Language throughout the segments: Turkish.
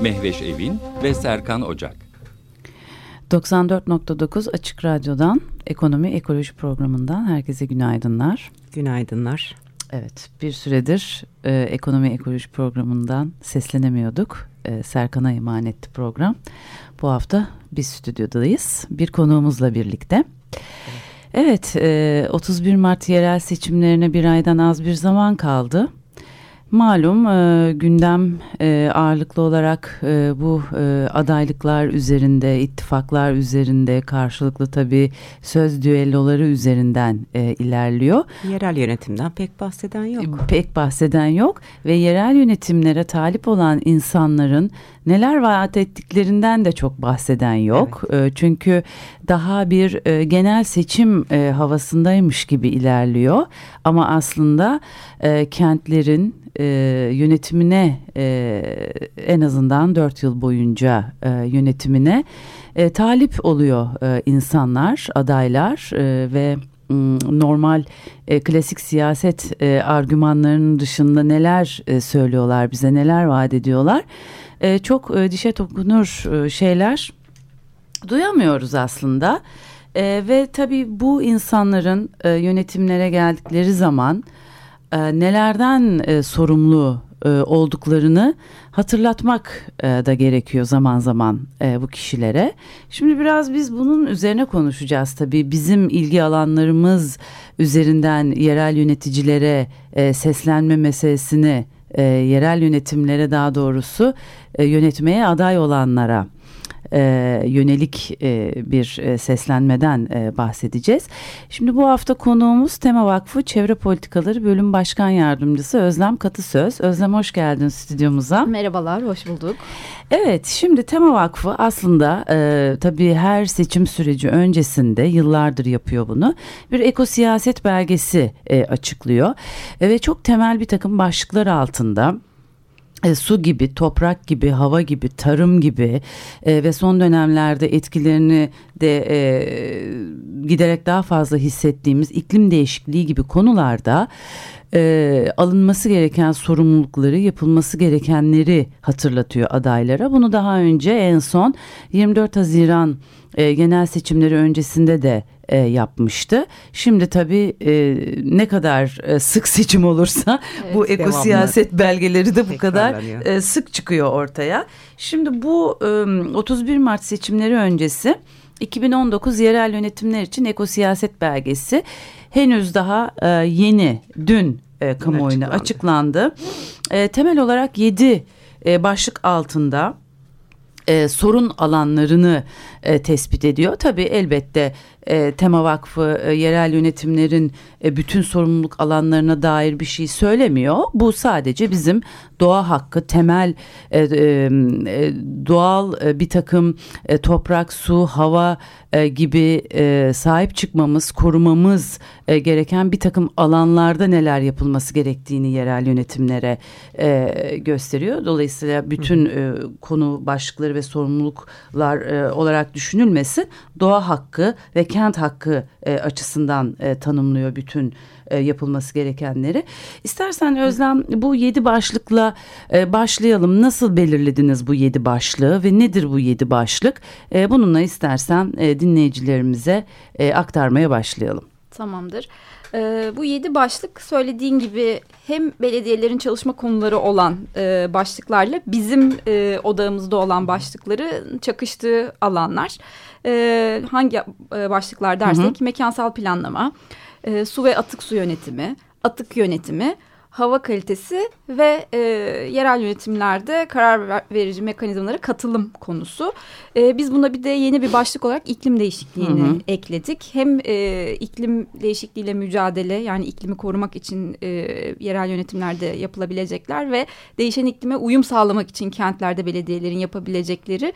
Mehveş Evin ve Serkan Ocak. 94.9 Açık Radyo'dan Ekonomi Ekoloji Programı'ndan herkese günaydınlar. Günaydınlar. Evet bir süredir e, Ekonomi Ekoloji Programı'ndan seslenemiyorduk. E, Serkan'a emanetti program. Bu hafta biz stüdyodayız. Bir konuğumuzla birlikte. Evet e, 31 Mart yerel seçimlerine bir aydan az bir zaman kaldı. Malum e, gündem e, ağırlıklı olarak e, bu e, adaylıklar üzerinde, ittifaklar üzerinde karşılıklı tabii söz düelloları üzerinden e, ilerliyor. Yerel yönetimden pek bahseden yok. E, pek bahseden yok ve yerel yönetimlere talip olan insanların neler vaat ettiklerinden de çok bahseden yok. Evet. E, çünkü daha bir e, genel seçim e, havasındaymış gibi ilerliyor. Ama aslında e, kentlerin e, yönetimine e, en azından dört yıl boyunca e, yönetimine e, talip oluyor e, insanlar, adaylar e, ve normal e, klasik siyaset e, argümanlarının dışında neler e, söylüyorlar bize neler vaat ediyorlar. E, çok e, dişe dokunur e, şeyler duyamıyoruz aslında. E, ve tabii bu insanların e, yönetimlere geldikleri zaman e, nelerden e, sorumlu e, olduklarını hatırlatmak da gerekiyor zaman zaman bu kişilere. Şimdi biraz biz bunun üzerine konuşacağız tabii. Bizim ilgi alanlarımız üzerinden yerel yöneticilere seslenme meselesini yerel yönetimlere daha doğrusu yönetmeye aday olanlara e, yönelik e, bir e, seslenmeden e, bahsedeceğiz. Şimdi bu hafta konuğumuz Tema Vakfı Çevre Politikaları Bölüm Başkan Yardımcısı Özlem Katısöz. Özlem hoş geldin stüdyomuza. Merhabalar, hoş bulduk. Evet, şimdi Tema Vakfı aslında e, tabii her seçim süreci öncesinde yıllardır yapıyor bunu. Bir ekosiyaset belgesi e, açıklıyor e, ve çok temel bir takım başlıklar altında e, su gibi, toprak gibi, hava gibi, tarım gibi e, ve son dönemlerde etkilerini de e, giderek daha fazla hissettiğimiz iklim değişikliği gibi konularda e, alınması gereken sorumlulukları, yapılması gerekenleri hatırlatıyor adaylara. Bunu daha önce en son 24 Haziran e, genel seçimleri öncesinde de e, yapmıştı. Şimdi tabii e, ne kadar e, sık seçim olursa evet, bu ekosiyaset belgeleri de bu kadar e, sık çıkıyor ortaya. Şimdi bu e, 31 Mart seçimleri öncesi 2019 yerel yönetimler için ekosiyaset belgesi henüz daha e, yeni dün e, kamuoyuna açıklandı. açıklandı. E, temel olarak 7 e, başlık altında e, sorun alanlarını e, tespit ediyor. Tabii elbette e, Tema Vakfı e, yerel yönetimlerin e, bütün sorumluluk alanlarına dair bir şey söylemiyor. Bu sadece bizim doğa hakkı, temel e, e, e, doğal e, bir takım e, toprak, su, hava e, gibi e, sahip çıkmamız, korumamız e, gereken bir takım alanlarda neler yapılması gerektiğini yerel yönetimlere e, gösteriyor. Dolayısıyla bütün e, konu başlıkları ve sorumluluklar e, olarak düşünülmesi doğa hakkı ve kent hakkı e, açısından e, tanımlıyor bütün e, yapılması gerekenleri. İstersen Özlem bu yedi başlıkla e, başlayalım. Nasıl belirlediniz bu yedi başlığı ve nedir bu yedi başlık? E, bununla istersen e, dinleyicilerimize e, aktarmaya başlayalım. Tamamdır. Ee, bu yedi başlık söylediğin gibi hem belediyelerin çalışma konuları olan e, başlıklarla bizim e, odağımızda olan başlıkları çakıştığı alanlar. E, hangi e, başlıklar dersek hı hı. mekansal planlama, e, su ve atık su yönetimi, atık yönetimi, hava kalitesi ve e, yerel yönetimlerde karar verici mekanizmalara katılım konusu. E, biz buna bir de yeni bir başlık olarak iklim değişikliğini hı hı. ekledik. Hem e, iklim değişikliğiyle mücadele yani iklimi korumak için e, yerel yönetimlerde yapılabilecekler ve değişen iklime uyum sağlamak için kentlerde belediyelerin yapabilecekleri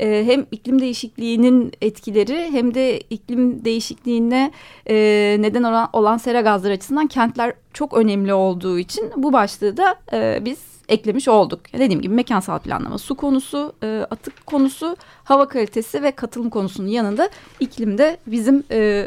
e, hem iklim değişikliğinin etkileri hem de iklim değişikliğine e, neden olan, olan sera gazları açısından kentler çok önemli olduğu için bu başlığı da e, biz eklemiş olduk. Dediğim gibi mekansal planlama, su konusu, e, atık konusu, hava kalitesi ve katılım konusunun yanında iklimde bizim e,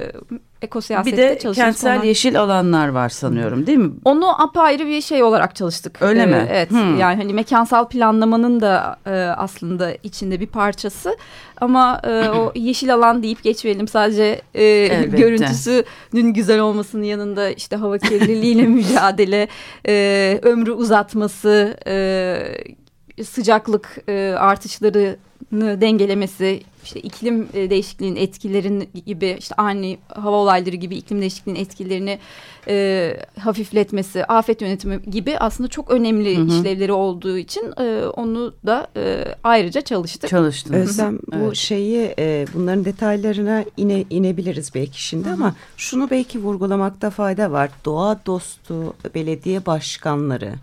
ekosiyasette Bir de kentsel olan... yeşil alanlar var sanıyorum değil mi? Onu apayrı bir şey olarak çalıştık. Öyle ee, mi? Evet hmm. yani hani mekansal planlamanın da e, aslında içinde bir parçası. Ama e, o yeşil alan deyip geçmeyelim sadece e, görüntüsünün güzel olmasının yanında işte hava kirliliğiyle mücadele, e, ömrü uzatması, e, sıcaklık e, artışlarını dengelemesi, işte iklim e, değişikliğinin etkilerin gibi işte ani hava olayları gibi iklim değişikliğinin etkilerini e, hafifletmesi, afet yönetimi gibi aslında çok önemli hı hı. işlevleri olduğu için e, onu da e, ayrıca çalıştık. Çalıştınız. Özlem evet. bu şeyi e, bunların detaylarına ine, inebiliriz belki şimdi hı hı. ama şunu belki vurgulamakta fayda var. Doğa dostu belediye başkanları,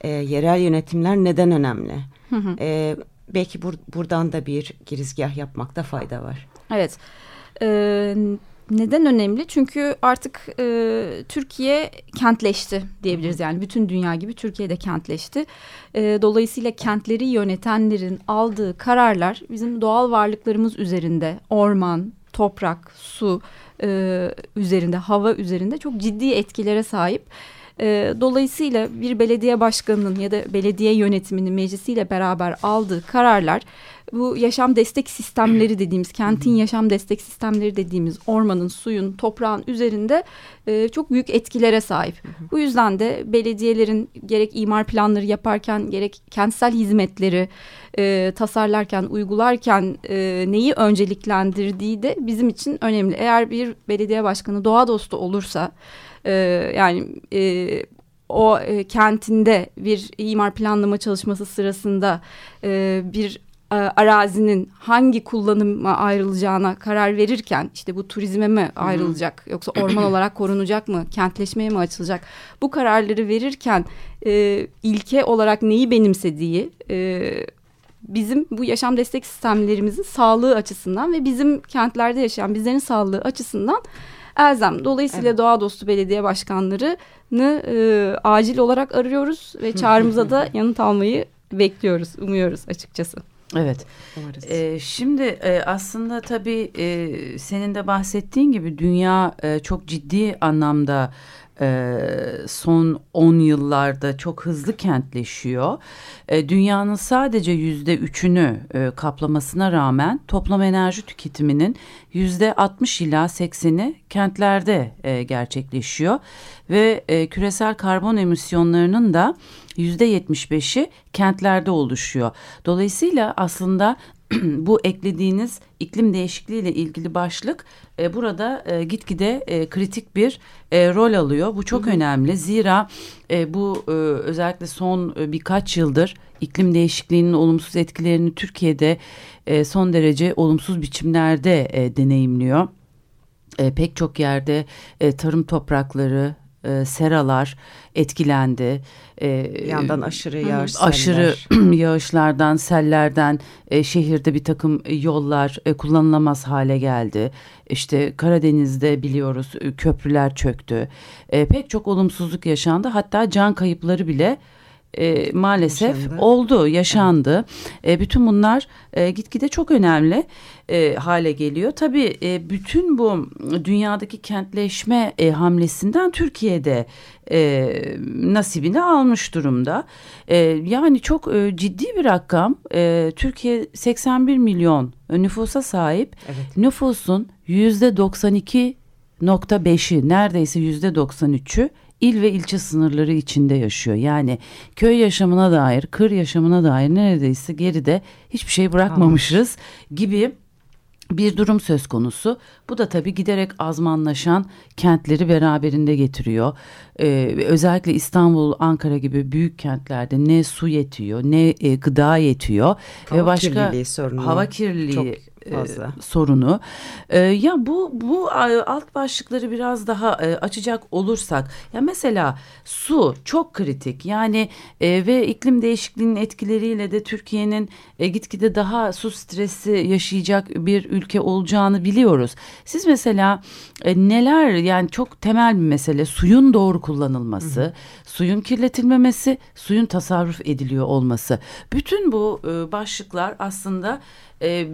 e, yerel yönetimler neden önemli? Hı hı. E, belki bur buradan da bir girizgah yapmakta fayda var. Evet. Ee, neden önemli? Çünkü artık e, Türkiye kentleşti diyebiliriz. Yani bütün dünya gibi Türkiye de kentleşti. E, dolayısıyla kentleri yönetenlerin aldığı kararlar bizim doğal varlıklarımız üzerinde, orman, toprak, su e, üzerinde, hava üzerinde çok ciddi etkilere sahip. E, dolayısıyla bir belediye başkanının ya da belediye yönetiminin meclisiyle beraber aldığı kararlar bu yaşam destek sistemleri dediğimiz kentin yaşam destek sistemleri dediğimiz ormanın, suyun, toprağın üzerinde e, çok büyük etkilere sahip. Bu yüzden de belediyelerin gerek imar planları yaparken gerek kentsel hizmetleri e, tasarlarken, uygularken e, neyi önceliklendirdiği de bizim için önemli. Eğer bir belediye başkanı doğa dostu olursa e, yani e, o e, kentinde bir imar planlama çalışması sırasında e, bir e, arazinin hangi kullanıma ayrılacağına karar verirken işte bu turizme mi ayrılacak yoksa orman olarak korunacak mı kentleşmeye mi açılacak? Bu kararları verirken e, ilke olarak neyi benimsediği e, bizim bu yaşam destek sistemlerimizin sağlığı açısından ve bizim kentlerde yaşayan bizlerin sağlığı açısından elzem. Dolayısıyla evet. doğa dostu belediye başkanlarını e, acil olarak arıyoruz ve çağrımıza da yanıt almayı bekliyoruz, umuyoruz açıkçası. Evet. Ee, şimdi e, aslında tabii e, senin de bahsettiğin gibi dünya e, çok ciddi anlamda e, son 10 yıllarda çok hızlı kentleşiyor. E, dünyanın sadece yüzde üçünü e, kaplamasına rağmen toplam enerji tüketiminin yüzde 60 ila 80'i kentlerde e, gerçekleşiyor ve e, küresel karbon emisyonlarının da yüzde 75'i kentlerde oluşuyor. Dolayısıyla aslında bu eklediğiniz iklim değişikliği ile ilgili başlık e, burada e, gitgide e, kritik bir e, rol alıyor. Bu çok hı hı. önemli. Zira e, bu e, özellikle son e, birkaç yıldır iklim değişikliğinin olumsuz etkilerini Türkiye'de e, son derece olumsuz biçimlerde e, deneyimliyor. E, pek çok yerde e, tarım toprakları, e, seralar etkilendi. E, bir yandan aşırı yağış Aşırı yağışlardan, sellerden e, şehirde bir takım yollar e, kullanılamaz hale geldi. İşte Karadeniz'de biliyoruz e, köprüler çöktü. E, pek çok olumsuzluk yaşandı. Hatta can kayıpları bile e, maalesef yaşandı. oldu, yaşandı. Evet. E, bütün bunlar e, gitgide çok önemli e, hale geliyor. Tabii e, bütün bu dünyadaki kentleşme e, hamlesinden Türkiye'de e, nasibini almış durumda. E, yani çok e, ciddi bir rakam. E, Türkiye 81 milyon nüfusa sahip. Evet. Nüfusun yüzde 92.5'i neredeyse yüzde 93'ü il ve ilçe sınırları içinde yaşıyor. Yani köy yaşamına dair, kır yaşamına dair neredeyse geride hiçbir şey bırakmamışız gibi bir durum söz konusu. Bu da tabii giderek azmanlaşan kentleri beraberinde getiriyor. Ee, özellikle İstanbul, Ankara gibi büyük kentlerde ne su yetiyor, ne e, gıda yetiyor hava ve başka kirliliği sorunu. hava kirliliği çok fazla. E, sorunu. E, ya bu bu alt başlıkları biraz daha e, açacak olursak ya mesela su çok kritik. Yani e, ve iklim değişikliğinin etkileriyle de Türkiye'nin e, gitgide daha su stresi yaşayacak bir ülke olacağını biliyoruz. Siz mesela e, neler yani çok temel bir mesele suyun doğru kullanılması, hı suyun kirletilmemesi, suyun tasarruf ediliyor olması. Bütün bu e, başlıklar aslında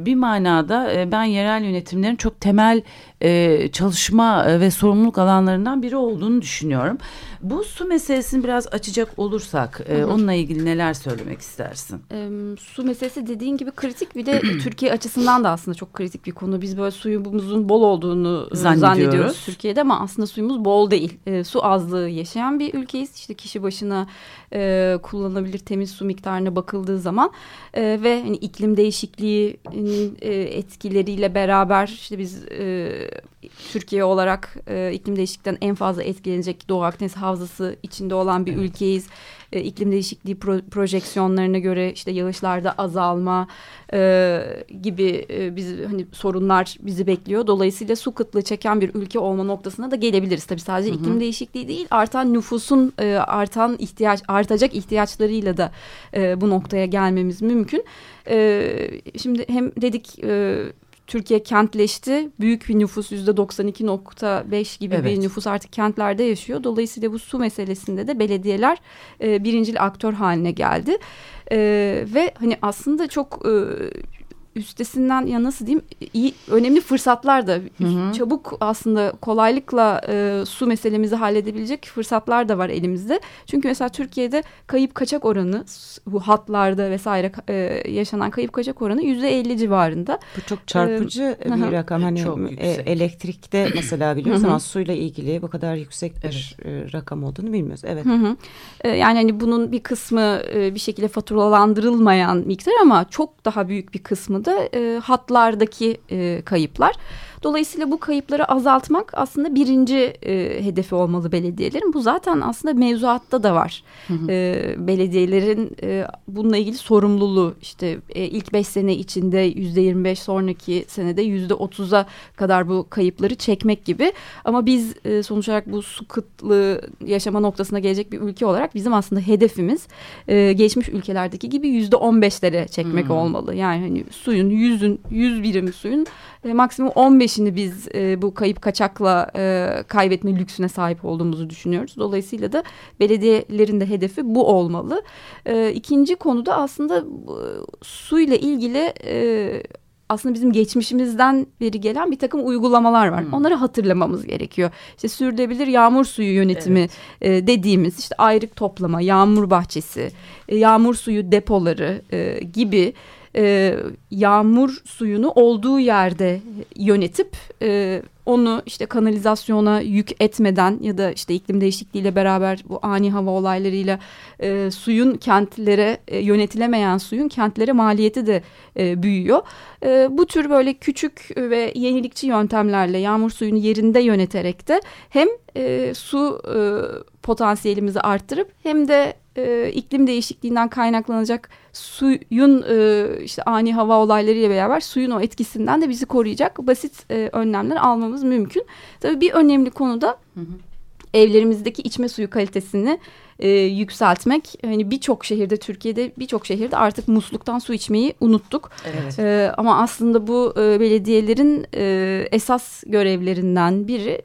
bir manada e, ben yerel yönetimlerin çok temel e, çalışma e, ve sorumluluk alanlarından biri olduğunu düşünüyorum. Bu su meselesini biraz açacak olursak e, onunla ilgili neler söylemek istersin? E, su meselesi dediğin gibi kritik bir de Türkiye açısından da aslında çok kritik bir konu. Biz böyle suyumuzun bol olduğunu zannediyoruz, zannediyoruz Türkiye'de ama aslında suyumuz bol değil. E, su azlığı yaşayan bir ülkeyiz. İşte kişi başına e, kullanılabilir temiz su miktarına bakıldığı zaman e, ve hani iklim değişikliğinin e, etkileriyle beraber işte biz e, Türkiye olarak e, iklim değişikliğinden en fazla etkilenecek Doğu Akdeniz havzası içinde olan bir ülkeyiz. E, iklim değişikliği pro projeksiyonlarına göre işte yağışlarda azalma e, gibi e, biz hani sorunlar bizi bekliyor. Dolayısıyla su kıtlığı çeken bir ülke olma noktasına da gelebiliriz. Tabii sadece hı hı. iklim değişikliği değil, artan nüfusun e, artan ihtiyaç artacak ihtiyaçlarıyla da e, bu noktaya gelmemiz mümkün. E, şimdi hem dedik e, Türkiye kentleşti. Büyük bir nüfus yüzde 92.5 gibi evet. bir nüfus artık kentlerde yaşıyor. Dolayısıyla bu su meselesinde de belediyeler e, birincil aktör haline geldi. E, ve hani aslında çok e, üstesinden ya nasıl diyeyim iyi önemli fırsatlar da hı hı. çabuk aslında kolaylıkla e, su meselemizi halledebilecek fırsatlar da var elimizde. Çünkü mesela Türkiye'de kayıp kaçak oranı bu hatlarda vesaire e, yaşanan kayıp kaçak oranı yüzde elli civarında. Bu çok çarpıcı ee, bir rakam. Hani e, elektrikte mesela biliyoruz ama suyla ilgili bu kadar yüksek bir evet. e, rakam olduğunu bilmiyoruz. Evet. Hı hı. E, yani hani bunun bir kısmı e, bir şekilde faturalandırılmayan miktar ama çok daha büyük bir kısmı da e, hatlardaki e, kayıplar. Dolayısıyla bu kayıpları azaltmak aslında birinci e, hedefi olmalı belediyelerin. Bu zaten aslında mevzuatta da var. Hı hı. E, belediyelerin e, bununla ilgili sorumluluğu işte e, ilk beş sene içinde yüzde yirmi beş sonraki senede yüzde otuza kadar bu kayıpları çekmek gibi. Ama biz e, sonuç olarak bu su kıtlığı yaşama noktasına gelecek bir ülke olarak bizim aslında hedefimiz e, geçmiş ülkelerdeki gibi yüzde on beşlere çekmek hı. olmalı. Yani hani suyun yüzün yüz birim suyun e, maksimum on beş şimdi biz e, bu kayıp kaçakla e, kaybetme lüksüne sahip olduğumuzu düşünüyoruz. Dolayısıyla da belediyelerin de hedefi bu olmalı. E, ikinci konuda aslında e, suyla ilgili e, aslında bizim geçmişimizden beri gelen bir takım uygulamalar var. Hmm. Onları hatırlamamız gerekiyor. İşte sürdürülebilir yağmur suyu yönetimi evet. e, dediğimiz işte ayrık toplama, yağmur bahçesi, e, yağmur suyu depoları e, gibi e, yağmur suyunu olduğu yerde yönetip e, onu işte kanalizasyona yük etmeden ya da işte iklim değişikliğiyle beraber bu ani hava olaylarıyla e, suyun kentlere e, yönetilemeyen suyun kentlere maliyeti de e, büyüyor. E, bu tür böyle küçük ve yenilikçi yöntemlerle yağmur suyunu yerinde yöneterek de hem e, su e, potansiyelimizi arttırıp hem de e, iklim değişikliğinden kaynaklanacak suyun e, işte ani hava olaylarıyla beraber suyun o etkisinden de bizi koruyacak basit e, önlemler almamız mümkün. Tabii bir önemli konu da hı hı. evlerimizdeki içme suyu kalitesini e, yükseltmek. Hani birçok şehirde Türkiye'de birçok şehirde artık musluktan su içmeyi unuttuk. Evet. E, ama aslında bu e, belediyelerin e, esas görevlerinden biri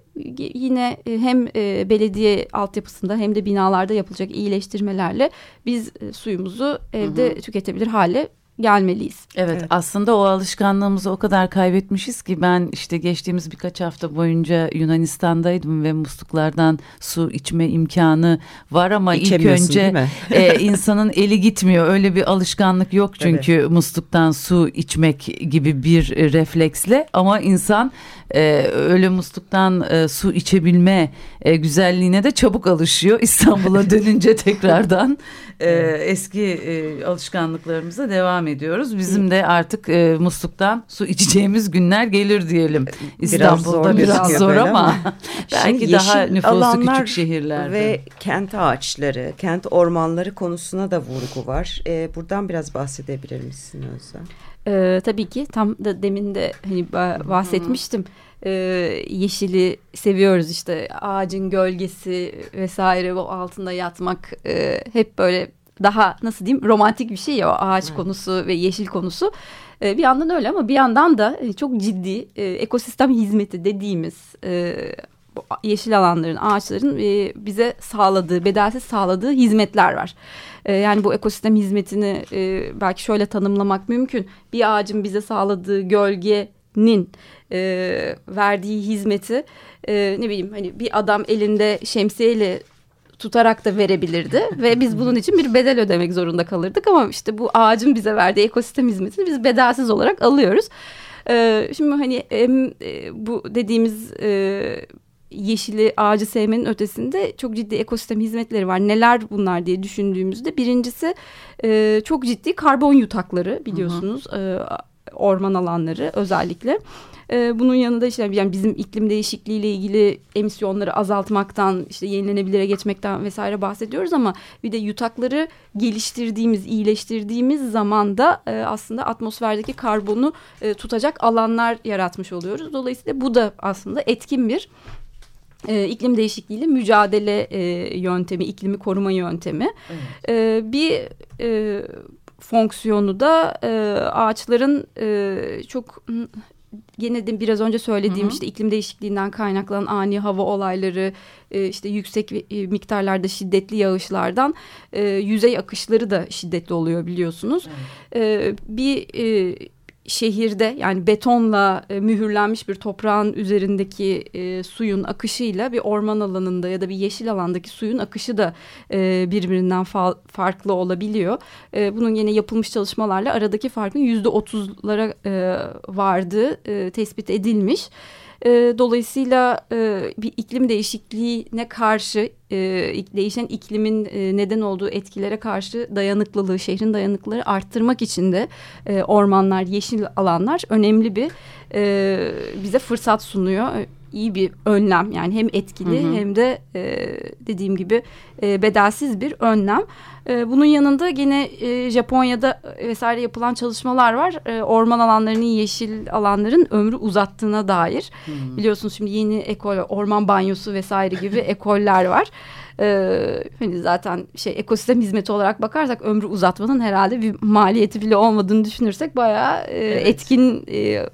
yine e, hem e, belediye altyapısında hem de binalarda yapılacak iyileştirmelerle biz e, suyumuzu evde hı hı. tüketebilir hale gelmeliyiz. Evet, evet aslında o alışkanlığımızı o kadar kaybetmişiz ki ben işte geçtiğimiz birkaç hafta boyunca Yunanistan'daydım ve musluklardan su içme imkanı var ama ilk önce e, insanın eli gitmiyor. Öyle bir alışkanlık yok çünkü evet. musluktan su içmek gibi bir refleksle ama insan e, öyle musluktan e, su içebilme e, güzelliğine de çabuk alışıyor. İstanbul'a dönünce tekrardan e, eski e, alışkanlıklarımıza devam devam ediyoruz. Bizim de artık e, musluktan su içeceğimiz günler gelir diyelim. İstanbul'da biraz zor, biraz zor ama, ama belki daha nüfuslu küçük şehirlerde. Ve kent ağaçları, kent ormanları konusuna da vurgu var. E, buradan biraz bahsedebilir misin Özlem? Ee, tabii ki tam da demin de hani bahsetmiştim. Ee, yeşili seviyoruz işte ağacın gölgesi vesaire o altında yatmak e, hep böyle daha nasıl diyeyim romantik bir şey ya o ağaç evet. konusu ve yeşil konusu. E, bir yandan öyle ama bir yandan da e, çok ciddi e, ekosistem hizmeti dediğimiz e, yeşil alanların, ağaçların e, bize sağladığı, bedelsiz sağladığı hizmetler var. E, yani bu ekosistem hizmetini e, belki şöyle tanımlamak mümkün. Bir ağacın bize sağladığı gölgenin e, verdiği hizmeti e, ne bileyim hani bir adam elinde şemsiyeyle tutarak da verebilirdi ve biz bunun için bir bedel ödemek zorunda kalırdık ama işte bu ağacın bize verdiği ekosistem hizmetini biz bedelsiz olarak alıyoruz. Ee, şimdi hani e, bu dediğimiz e, yeşili ağacı sevmenin ötesinde çok ciddi ekosistem hizmetleri var. Neler bunlar diye düşündüğümüzde birincisi e, çok ciddi karbon yutakları biliyorsunuz hı hı. E, orman alanları özellikle. E, bunun yanında işte yani bizim iklim değişikliğiyle ilgili emisyonları azaltmaktan işte yenilenebilire geçmekten vesaire bahsediyoruz ama bir de yutakları geliştirdiğimiz, iyileştirdiğimiz zaman da e, aslında atmosferdeki karbonu e, tutacak alanlar yaratmış oluyoruz. Dolayısıyla bu da aslında etkin bir e, iklim değişikliğiyle mücadele e, yöntemi, iklimi koruma yöntemi. Evet. E, bir e, fonksiyonu da e, ağaçların e, çok gene de biraz önce söylediğim hı hı. işte iklim değişikliğinden kaynaklanan ani hava olayları, e, işte yüksek e, miktarlarda şiddetli yağışlardan e, yüzey akışları da şiddetli oluyor biliyorsunuz. Evet. E, bir e, şehirde yani betonla e, mühürlenmiş bir toprağın üzerindeki e, suyun akışıyla bir orman alanında ya da bir yeşil alandaki suyun akışı da e, birbirinden fa farklı olabiliyor. E, bunun yine yapılmış çalışmalarla aradaki farkın yüzde otuzlara e, vardığı e, tespit edilmiş. Dolayısıyla e, bir iklim değişikliğine karşı e, değişen iklimin e, neden olduğu etkilere karşı dayanıklılığı, şehrin dayanıklılığı arttırmak için de e, ormanlar, yeşil alanlar önemli bir e, bize fırsat sunuyor iyi bir önlem yani hem etkili hı hı. hem de e, dediğim gibi e, bedelsiz bir önlem. E, bunun yanında yine e, Japonya'da vesaire yapılan çalışmalar var. E, orman alanlarının yeşil alanların ömrü uzattığına dair. Hı. Biliyorsunuz şimdi yeni ekol, orman banyosu vesaire gibi ekoller var. Ee, hani zaten şey ekosistem hizmeti olarak bakarsak ömrü uzatmanın herhalde bir maliyeti bile olmadığını düşünürsek bayağı e, evet. etkin e,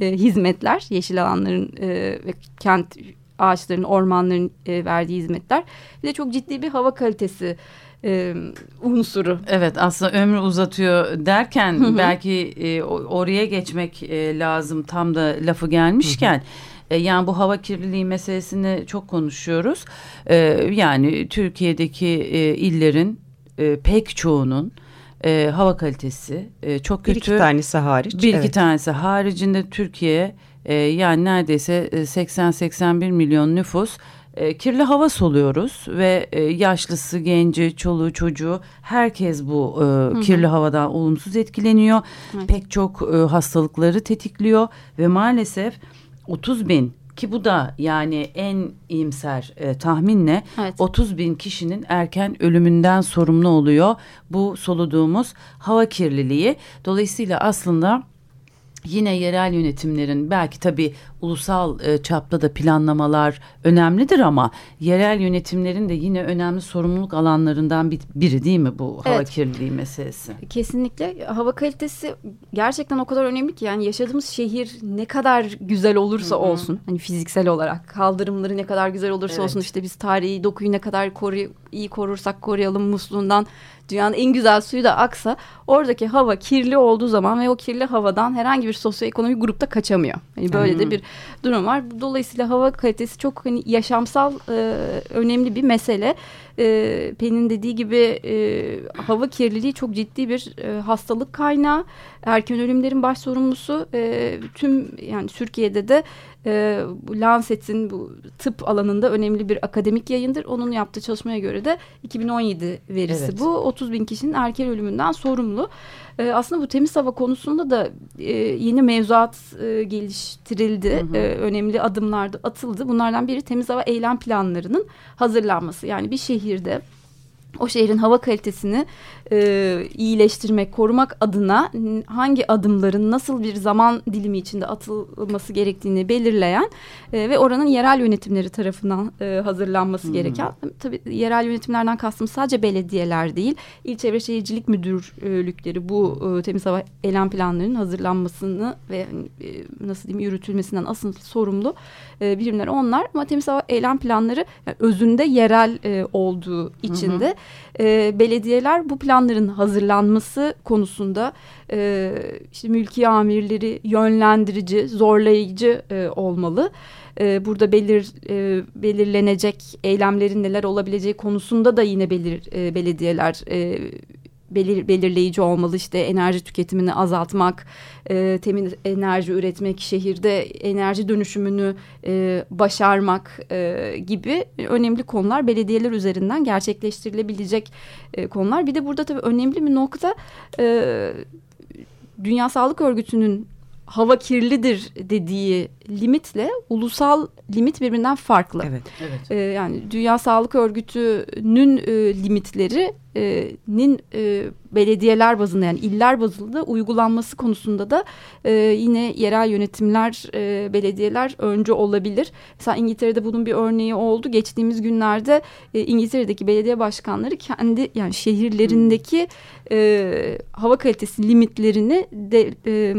e, hizmetler, yeşil alanların e, ve kent ağaçların, ormanların e, verdiği hizmetler. Bir de çok ciddi bir hava kalitesi e, unsuru. Evet aslında ömrü uzatıyor derken hı hı. belki e, oraya geçmek e, lazım tam da lafı gelmişken. Hı hı. E, yani bu hava kirliliği meselesini çok konuşuyoruz. E, yani Türkiye'deki e, illerin e, pek çoğunun e, hava kalitesi e, çok kötü. Bir iki tanesi hariç. Bir evet. iki tanesi haricinde Türkiye e, yani neredeyse 80-81 e, milyon nüfus e, kirli hava soluyoruz ve e, yaşlısı, genci, çoluğu, çocuğu herkes bu e, kirli havadan olumsuz etkileniyor. Evet. Pek çok e, hastalıkları tetikliyor ve maalesef 30 bin ki bu da yani en iyimser e, tahminle evet. 30 bin kişinin erken ölümünden sorumlu oluyor bu soluduğumuz hava kirliliği. Dolayısıyla aslında yine yerel yönetimlerin belki tabii ulusal e, çapta da planlamalar önemlidir ama yerel yönetimlerin de yine önemli sorumluluk alanlarından bir, biri değil mi bu hava evet. kirliliği meselesi? Kesinlikle hava kalitesi gerçekten o kadar önemli ki yani yaşadığımız şehir ne kadar güzel olursa Hı -hı. olsun hani fiziksel olarak kaldırımları ne kadar güzel olursa evet. olsun işte biz tarihi dokuyu ne kadar koru iyi korursak koruyalım musluğundan dünyanın en güzel suyu da aksa oradaki hava kirli olduğu zaman ve o kirli havadan herhangi bir sosyoekonomik grupta kaçamıyor. Yani böyle hmm. de bir durum var. Dolayısıyla hava kalitesi çok hani yaşamsal e, önemli bir mesele. E, Pelin dediği gibi e, hava kirliliği çok ciddi bir e, hastalık kaynağı. Erken ölümlerin baş sorumlusu e, tüm yani Türkiye'de de e, Lancet'in bu tıp alanında önemli bir akademik yayındır. Onun yaptığı çalışmaya göre de 2017 verisi evet. bu. 30 bin kişinin erken ölümünden sorumlu. E, aslında bu temiz hava konusunda da e, yeni mevzuat e, geliştirildi. Hı hı. E, önemli adımlar da atıldı. Bunlardan biri temiz hava eylem planlarının hazırlanması. Yani bir şehirde o şehrin hava kalitesini e, iyileştirmek, korumak adına hangi adımların nasıl bir zaman dilimi içinde atılması gerektiğini belirleyen e, ve oranın yerel yönetimleri tarafından e, hazırlanması hmm. gereken. Tabii yerel yönetimlerden kastım sadece belediyeler değil, il çevre şehircilik müdürlükleri bu e, temiz hava eylem planlarının hazırlanmasını ve e, nasıl diyeyim yürütülmesinden asıl sorumlu e, birimler onlar. Ama temiz hava eylem planları yani özünde yerel e, olduğu içinde hı e, belediyeler bu planların hazırlanması konusunda e, işte mülki amirleri yönlendirici, zorlayıcı e, olmalı. E, burada belir e, belirlenecek eylemlerin neler olabileceği konusunda da yine belir e, belediyeler e, belir, belirleyici olmalı. İşte enerji tüketimini azaltmak, e, temiz enerji üretmek, şehirde enerji dönüşümünü e, başarmak e, gibi önemli konular belediyeler üzerinden gerçekleştirilebilecek e, konular. Bir de burada tabii önemli bir nokta e, Dünya Sağlık Örgütü'nün hava kirlidir dediği limitle ulusal limit birbirinden farklı. Evet. evet. Ee, yani Dünya Sağlık Örgütü'nün e, limitlerinin e, belediyeler bazında yani iller bazında uygulanması konusunda da e, yine yerel yönetimler, e, belediyeler önce olabilir. Mesela İngiltere'de bunun bir örneği oldu. Geçtiğimiz günlerde e, İngiltere'deki belediye başkanları kendi yani şehirlerindeki e, hava kalitesi limitlerini de e,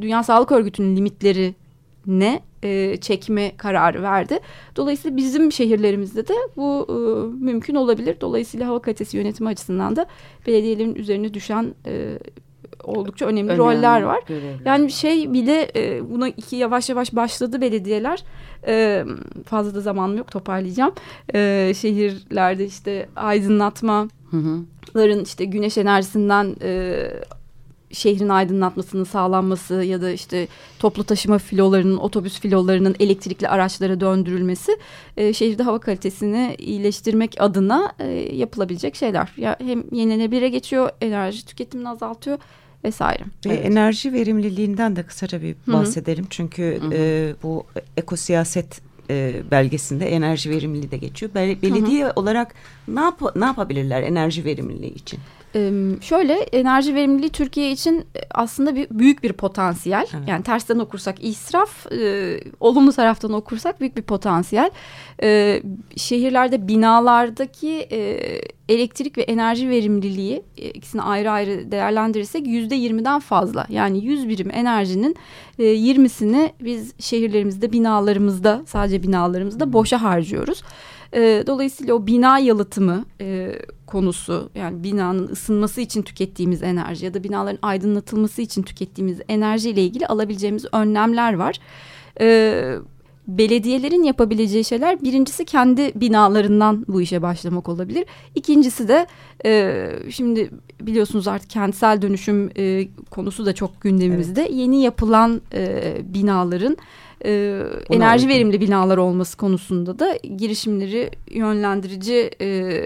Dünya Sağlık Örgütü'nün limitleri ne e, çekme kararı verdi. Dolayısıyla bizim şehirlerimizde de bu e, mümkün olabilir. Dolayısıyla hava kalitesi yönetimi açısından da belediyelerin üzerine düşen e, oldukça önemli, önemli roller var. Görevler. Yani şey bile e, buna iki yavaş yavaş başladı belediyeler. E, fazla da zamanım yok toparlayacağım. E, şehirlerde işte aydınlatma, Hı hı. işte güneş enerjisinden e, şehrin aydınlatmasının sağlanması ya da işte toplu taşıma filolarının, otobüs filolarının elektrikli araçlara döndürülmesi e, şehirde hava kalitesini iyileştirmek adına e, yapılabilecek şeyler. Ya hem yenilenebilire geçiyor, enerji tüketimini azaltıyor vesaire. Ve evet. enerji verimliliğinden de kısaca bir bahsedelim. Hı -hı. Çünkü Hı -hı. E, bu ekosiyaset e, belgesinde enerji verimliliği de geçiyor. Belediye Hı -hı. olarak ne, yap ne yapabilirler enerji verimliliği için? Şöyle enerji verimliliği Türkiye için e, aslında bir büyük bir potansiyel. Evet. Yani tersten okursak israf, e, olumlu taraftan okursak büyük bir potansiyel. E, şehirlerde binalardaki e, elektrik ve enerji verimliliği e, ikisini ayrı ayrı değerlendirirsek yüzde yirmiden fazla. Yani yüz birim enerjinin e, yirmisini biz şehirlerimizde, binalarımızda sadece binalarımızda boşa harcıyoruz. E, dolayısıyla o bina yalıtımı e, konusu yani binanın ısınması için tükettiğimiz enerji ya da binaların aydınlatılması için tükettiğimiz enerji ile ilgili alabileceğimiz önlemler var. E, belediyelerin yapabileceği şeyler birincisi kendi binalarından bu işe başlamak olabilir. İkincisi de e, şimdi biliyorsunuz artık kentsel dönüşüm e, konusu da çok gündemimizde. Evet. Yeni yapılan e, binaların e, enerji verimli binalar olması konusunda da girişimleri yönlendirici e,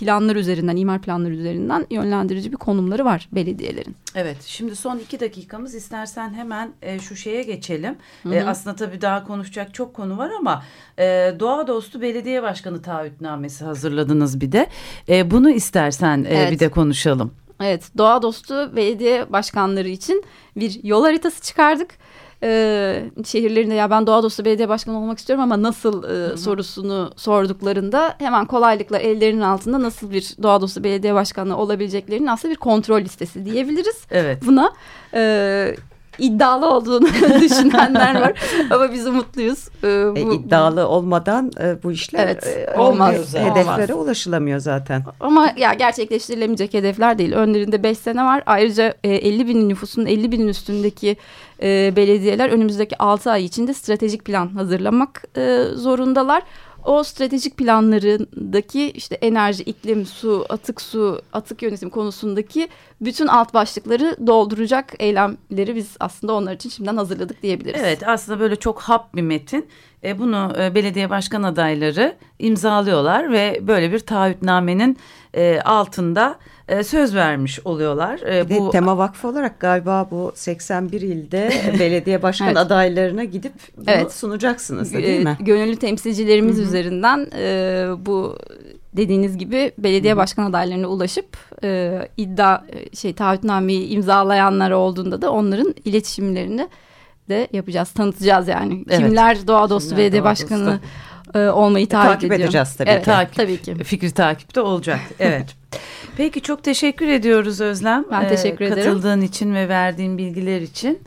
planlar üzerinden, imar planları üzerinden yönlendirici bir konumları var belediyelerin. Evet, şimdi son iki dakikamız istersen hemen e, şu şeye geçelim. E, aslında tabii daha konuşacak çok konu var ama e, Doğa Dostu Belediye Başkanı taahhütnamesi hazırladınız bir de. E, bunu istersen e, evet. bir de konuşalım. Evet, Doğa Dostu Belediye Başkanları için bir yol haritası çıkardık e, şehirlerinde ya ben doğa dostu belediye başkanı olmak istiyorum ama nasıl e, sorusunu sorduklarında hemen kolaylıkla ellerinin altında nasıl bir doğa dostu belediye başkanı olabileceklerinin aslında bir kontrol listesi diyebiliriz. Evet. Buna e, iddialı olduğunu düşünenler var. Ama biz umutluyuz. Ee, bu, e, iddialı olmadan e, bu işler evet, e, olmaz. Hedeflere olmaz. ulaşılamıyor zaten. Ama ya gerçekleştirilemeyecek hedefler değil. Önlerinde beş sene var. Ayrıca e, 50 bin nüfusun 50 binin üstündeki e, belediyeler önümüzdeki altı ay içinde stratejik plan hazırlamak e, zorundalar o stratejik planlarındaki işte enerji, iklim, su, atık su, atık yönetim konusundaki bütün alt başlıkları dolduracak eylemleri biz aslında onlar için şimdiden hazırladık diyebiliriz. Evet aslında böyle çok hap bir metin. E, bunu e, belediye başkan adayları imzalıyorlar ve böyle bir taahhütnamenin e, altında e, söz vermiş oluyorlar. E, bir bu Tema Vakfı olarak galiba bu 81 ilde belediye başkan evet. adaylarına gidip bunu evet. sunacaksınız da değil mi? Gönüllü temsilcilerimiz Hı -hı. üzerinden e, bu dediğiniz gibi belediye başkan adaylarına ulaşıp e, iddia şey taahhütnameyi imzalayanlar olduğunda da onların iletişimlerini de yapacağız, tanıtacağız yani. Evet. Kimler doğa dostu Kimler belediye doğa başkanı dostu. E, olmayı taahhüt takip ediyor. edeceğiz tabii. Evet, takip, tabii ki. Fikri takipte olacak. Evet. Peki çok teşekkür ediyoruz Özlem. Ben teşekkür ee, ederim. Katıldığın için ve verdiğin bilgiler için.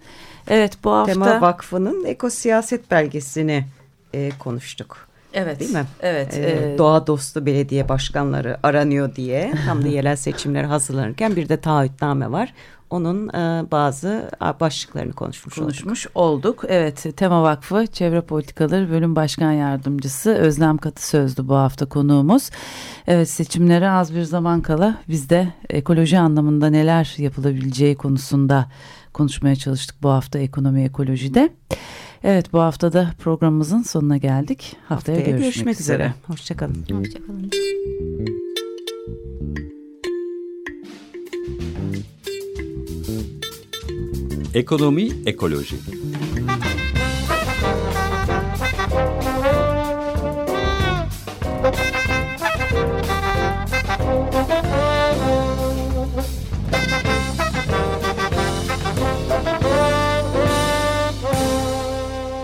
Evet bu hafta. Tema Vakfı'nın ekosiyaset belgesini e, konuştuk. Evet. Değil mi? Evet. Ee, doğa dostu belediye başkanları aranıyor diye tam da yerel seçimleri hazırlanırken bir de taahhütname var. Onun e, bazı başlıklarını konuşmuş, konuşmuş olduk. olduk. Evet, Tema Vakfı Çevre Politikaları Bölüm Başkan Yardımcısı Özlem Katı Sözdü bu hafta konuğumuz. Evet, seçimlere az bir zaman kala biz de ekoloji anlamında neler yapılabileceği konusunda konuşmaya çalıştık bu hafta ekonomi ekolojide. Evet bu hafta da programımızın sonuna geldik. Haftaya, Haftaya görüşmek, görüşmek üzere. üzere. Hoşçakalın. Hoşçakalın. Ekonomi Ekoloji